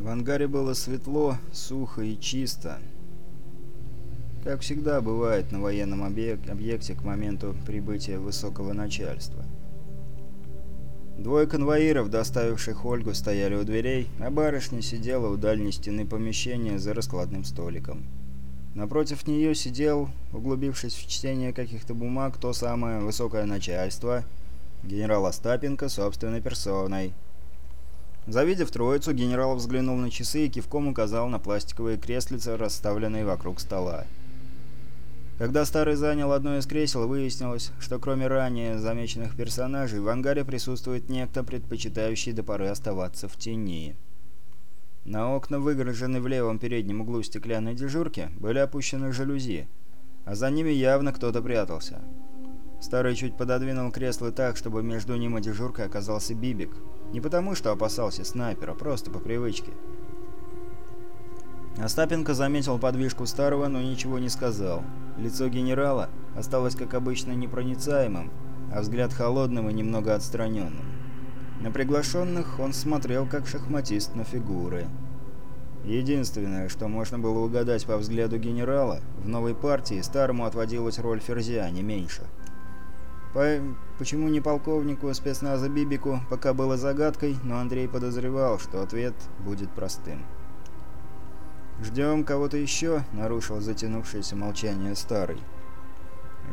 В ангаре было светло, сухо и чисто. Как всегда бывает на военном объек- объекте к моменту прибытия высокого начальства. Двое конвоиров, доставивших Ольгу, стояли у дверей, а барышня сидела у дальней стены помещения за раскладным столиком. Напротив нее сидел, углубившись в чтение каких-то бумаг, то самое высокое начальство, генерал Остапенко собственной персоной – Завидев троицу, генерал взглянул на часы и кивком указал на пластиковые креслица, расставленные вокруг стола. Когда Старый занял одно из кресел, выяснилось, что кроме ранее замеченных персонажей, в ангаре присутствует некто, предпочитающий до поры оставаться в тени. На окна, выгорожены в левом переднем углу стеклянной дежурки, были опущены жалюзи, а за ними явно кто-то прятался. Старый чуть пододвинул кресло так, чтобы между ним и дежуркой оказался Бибик – не потому, что опасался снайпера, просто по привычке. Остапенко заметил подвижку старого, но ничего не сказал. Лицо генерала осталось, как обычно, непроницаемым, а взгляд холодным и немного отстраненным. На приглашенных он смотрел, как шахматист на фигуры. Единственное, что можно было угадать по взгляду генерала, в новой партии старому отводилась роль ферзя, не меньше. По... Почему не полковнику а спецназа Бибику пока было загадкой, но Андрей подозревал, что ответ будет простым. «Ждем кого-то еще?» — нарушил затянувшееся молчание старый.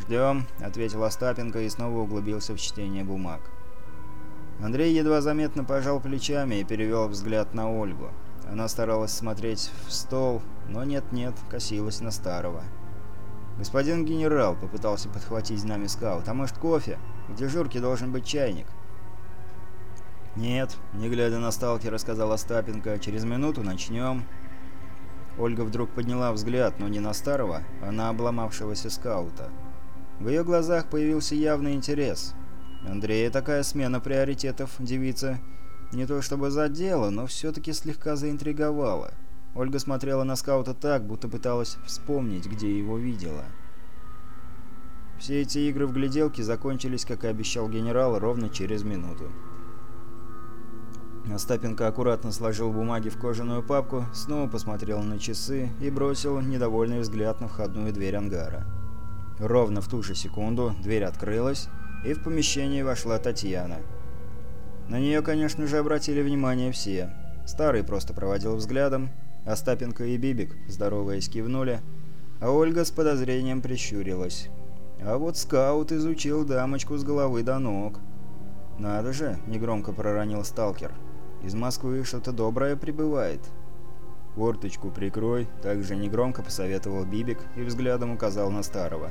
«Ждем», — ответил Остапенко и снова углубился в чтение бумаг. Андрей едва заметно пожал плечами и перевел взгляд на Ольгу. Она старалась смотреть в стол, но нет-нет, косилась на старого. «Господин генерал», — попытался подхватить нами скаут, — «а может кофе?» В Дежурке должен быть чайник». «Нет», — не глядя на сталкера, сказал Остапенко, — «через минуту начнем». Ольга вдруг подняла взгляд, но не на старого, а на обломавшегося скаута. В ее глазах появился явный интерес. Андрея такая смена приоритетов, девица, не то чтобы задела, но все-таки слегка заинтриговала. Ольга смотрела на скаута так, будто пыталась вспомнить, где его видела. Все эти игры в гляделки закончились, как и обещал генерал, ровно через минуту. Остапенко аккуратно сложил бумаги в кожаную папку, снова посмотрел на часы и бросил недовольный взгляд на входную дверь ангара. Ровно в ту же секунду дверь открылась, и в помещение вошла Татьяна. На нее, конечно же, обратили внимание все. Старый просто проводил взглядом, Остапенко и Бибик, здороваясь, кивнули, а Ольга с подозрением прищурилась. А вот скаут изучил дамочку с головы до ног. «Надо же!» — негромко проронил сталкер. «Из Москвы что-то доброе прибывает». «Форточку прикрой», — также негромко посоветовал Бибик и взглядом указал на старого.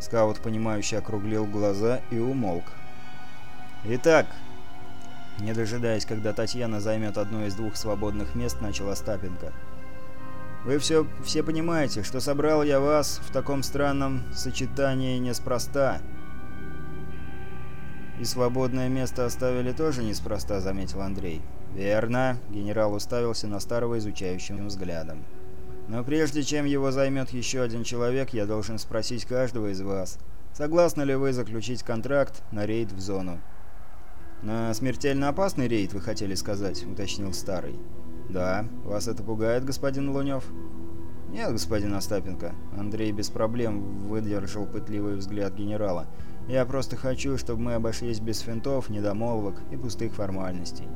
Скаут, понимающе округлил глаза и умолк. «Итак...» Не дожидаясь, когда Татьяна займет одно из двух свободных мест, начала Стапенко. Вы все, все понимаете, что собрал я вас в таком странном сочетании неспроста. И свободное место оставили тоже неспроста, заметил Андрей. Верно, генерал уставился на старого изучающим взглядом. Но прежде чем его займет еще один человек, я должен спросить каждого из вас, согласны ли вы заключить контракт на рейд в зону? «На смертельно опасный рейд, вы хотели сказать», — уточнил Старый. «Да. Вас это пугает, господин Лунев?» «Нет, господин Остапенко». Андрей без проблем выдержал пытливый взгляд генерала. «Я просто хочу, чтобы мы обошлись без финтов, недомолвок и пустых формальностей.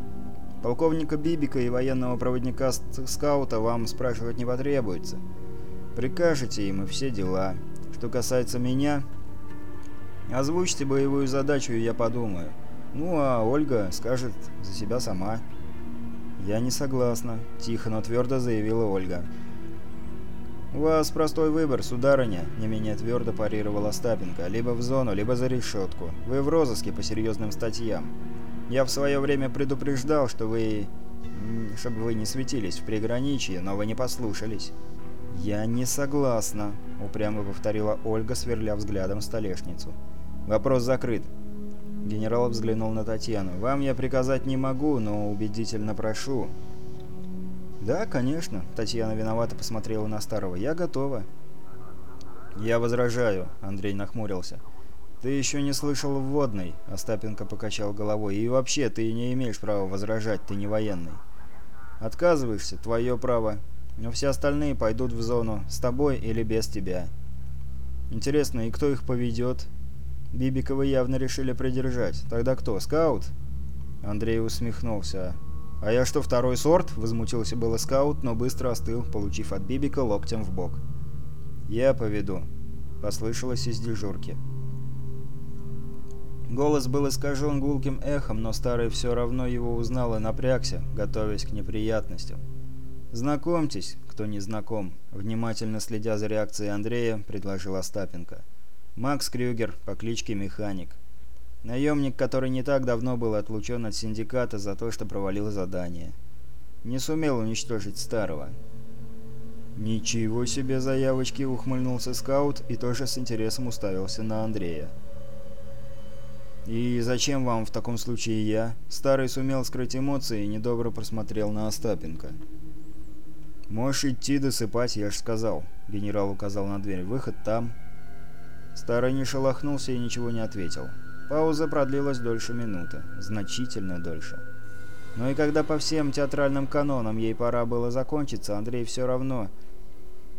Полковника Бибика и военного проводника скаута вам спрашивать не потребуется. Прикажете им и все дела. Что касается меня, озвучьте боевую задачу, и я подумаю. Ну а Ольга скажет за себя сама». «Я не согласна», — тихо, но твердо заявила Ольга. «У вас простой выбор, сударыня», — не менее твердо парировала Остапенко, — «либо в зону, либо за решетку. Вы в розыске по серьезным статьям. Я в свое время предупреждал, что вы... чтобы вы не светились в приграничье, но вы не послушались». «Я не согласна», — упрямо повторила Ольга, сверля взглядом столешницу. «Вопрос закрыт. Генерал взглянул на Татьяну. «Вам я приказать не могу, но убедительно прошу». «Да, конечно», — Татьяна виновато посмотрела на Старого. «Я готова». «Я возражаю», — Андрей нахмурился. «Ты еще не слышал вводной? — Остапенко покачал головой. «И вообще, ты не имеешь права возражать, ты не военный». «Отказываешься, твое право, но все остальные пойдут в зону, с тобой или без тебя». «Интересно, и кто их поведет?» Бибика явно решили придержать. Тогда кто, скаут?» Андрей усмехнулся. «А я что, второй сорт?» — возмутился было скаут, но быстро остыл, получив от Бибика локтем в бок. «Я поведу», — послышалось из дежурки. Голос был искажен гулким эхом, но старый все равно его узнал и напрягся, готовясь к неприятностям. «Знакомьтесь, кто не знаком», — внимательно следя за реакцией Андрея, предложил Остапенко. «Остапенко». Макс Крюгер по кличке Механик. Наемник, который не так давно был отлучен от синдиката за то, что провалил задание. Не сумел уничтожить старого. «Ничего себе заявочки!» — ухмыльнулся скаут и тоже с интересом уставился на Андрея. «И зачем вам в таком случае я?» Старый сумел скрыть эмоции и недобро просмотрел на Остапенко. «Можешь идти досыпать, я ж сказал», — генерал указал на дверь. «Выход там». Старый не шелохнулся и ничего не ответил. Пауза продлилась дольше минуты. Значительно дольше. Но и когда по всем театральным канонам ей пора было закончиться, Андрей все равно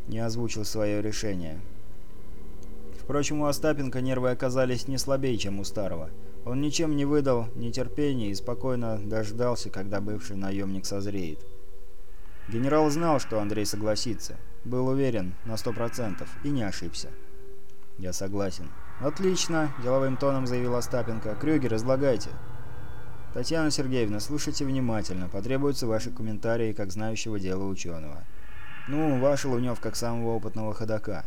не озвучил свое решение. Впрочем, у Остапенко нервы оказались не слабее, чем у Старого. Он ничем не выдал нетерпения и спокойно дождался, когда бывший наемник созреет. Генерал знал, что Андрей согласится. Был уверен на сто процентов и не ошибся. «Я согласен». «Отлично!» – деловым тоном заявил Остапенко. «Крюгер, излагайте». «Татьяна Сергеевна, слушайте внимательно. Потребуются ваши комментарии, как знающего дело ученого». «Ну, ваш Лунев, как самого опытного ходока».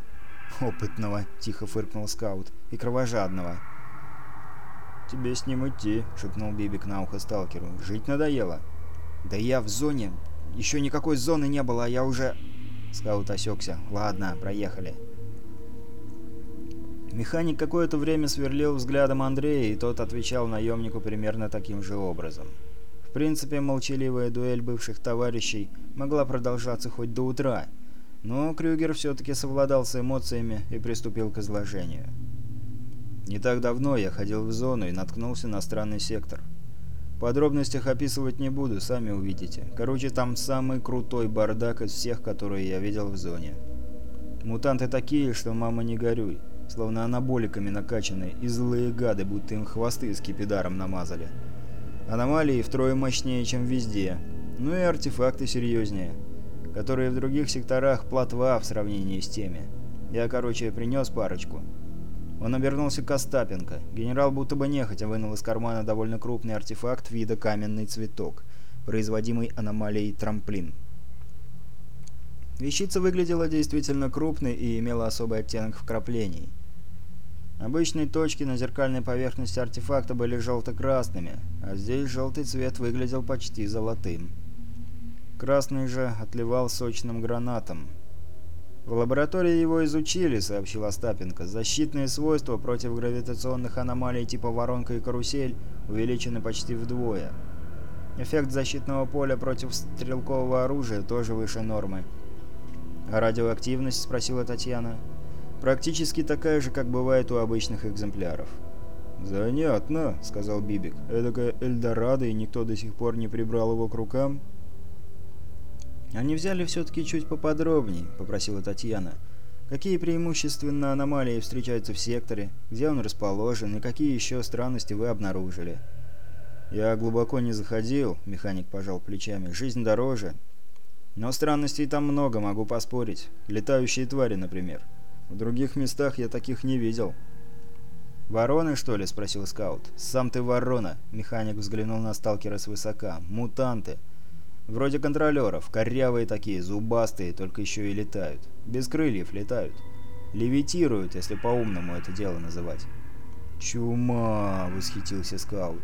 «Опытного!» – тихо фыркнул скаут. «И кровожадного!» «Тебе с ним идти», — шепнул Бибик на ухо сталкеру. «Жить надоело». «Да я в зоне. Еще никакой зоны не было, а я уже...» Скаут осекся. «Ладно, проехали». Механик какое-то время сверлил взглядом Андрея, и тот отвечал наемнику примерно таким же образом. В принципе, молчаливая дуэль бывших товарищей могла продолжаться хоть до утра, но Крюгер все-таки совладал с эмоциями и приступил к изложению. Не так давно я ходил в зону и наткнулся на странный сектор. В подробностях описывать не буду, сами увидите. Короче, там самый крутой бардак из всех, которые я видел в зоне. Мутанты такие, что мама не горюй словно анаболиками накачаны, и злые гады, будто им хвосты с кипидаром намазали. Аномалии втрое мощнее, чем везде, ну и артефакты серьезнее, которые в других секторах платва в сравнении с теми. Я, короче, принес парочку. Он обернулся к Остапенко. Генерал будто бы нехотя вынул из кармана довольно крупный артефакт вида каменный цветок, производимый аномалией трамплин. Вещица выглядела действительно крупной и имела особый оттенок вкраплений – Обычные точки на зеркальной поверхности артефакта были желто-красными, а здесь желтый цвет выглядел почти золотым. Красный же отливал сочным гранатом. «В лаборатории его изучили», — сообщил Остапенко. «Защитные свойства против гравитационных аномалий типа воронка и карусель увеличены почти вдвое. Эффект защитного поля против стрелкового оружия тоже выше нормы». «А радиоактивность?» — спросила Татьяна практически такая же, как бывает у обычных экземпляров. «Занятно», — сказал Бибик. «Эдакая Эльдорадо, и никто до сих пор не прибрал его к рукам». «А не взяли все-таки чуть поподробнее? — попросила Татьяна. «Какие преимущественно аномалии встречаются в секторе, где он расположен и какие еще странности вы обнаружили?» «Я глубоко не заходил», — механик пожал плечами. «Жизнь дороже». «Но странностей там много, могу поспорить. Летающие твари, например». В других местах я таких не видел». «Вороны, что ли?» – спросил скаут. «Сам ты ворона!» – механик взглянул на сталкера свысока. «Мутанты!» «Вроде контролеров. Корявые такие, зубастые, только еще и летают. Без крыльев летают. Левитируют, если по-умному это дело называть». «Чума!» – восхитился скаут.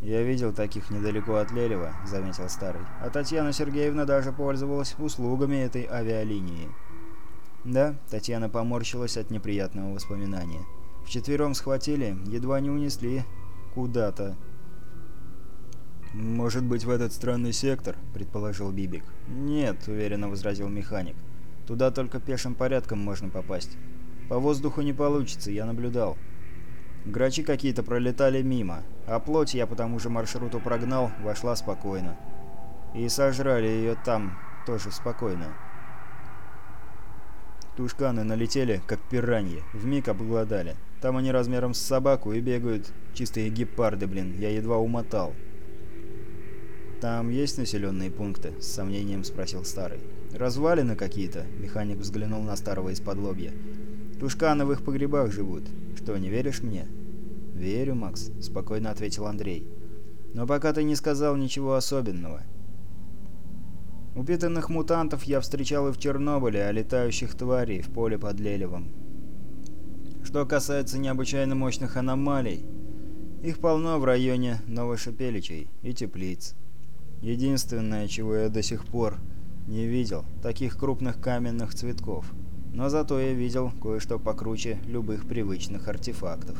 «Я видел таких недалеко от Лелева», – заметил старый. «А Татьяна Сергеевна даже пользовалась услугами этой авиалинии». «Да», — Татьяна поморщилась от неприятного воспоминания. «Вчетвером схватили, едва не унесли. Куда-то». «Может быть, в этот странный сектор?» — предположил Бибик. «Нет», — уверенно возразил механик. «Туда только пешим порядком можно попасть. По воздуху не получится, я наблюдал. Грачи какие-то пролетали мимо, а плоть я по тому же маршруту прогнал, вошла спокойно. И сожрали ее там, тоже спокойно. Тушканы налетели, как пираньи, вмиг обглодали. Там они размером с собаку и бегают. Чистые гепарды, блин, я едва умотал. «Там есть населенные пункты?» — с сомнением спросил старый. «Развалины какие-то?» — механик взглянул на старого из-под лобья. «Тушканы в их погребах живут. Что, не веришь мне?» «Верю, Макс», — спокойно ответил Андрей. «Но пока ты не сказал ничего особенного. Убитых мутантов я встречал и в Чернобыле, а летающих тварей в поле под Лелевом. Что касается необычайно мощных аномалий, их полно в районе Новошепеличей и Теплиц. Единственное, чего я до сих пор не видел, таких крупных каменных цветков. Но зато я видел кое-что покруче любых привычных артефактов.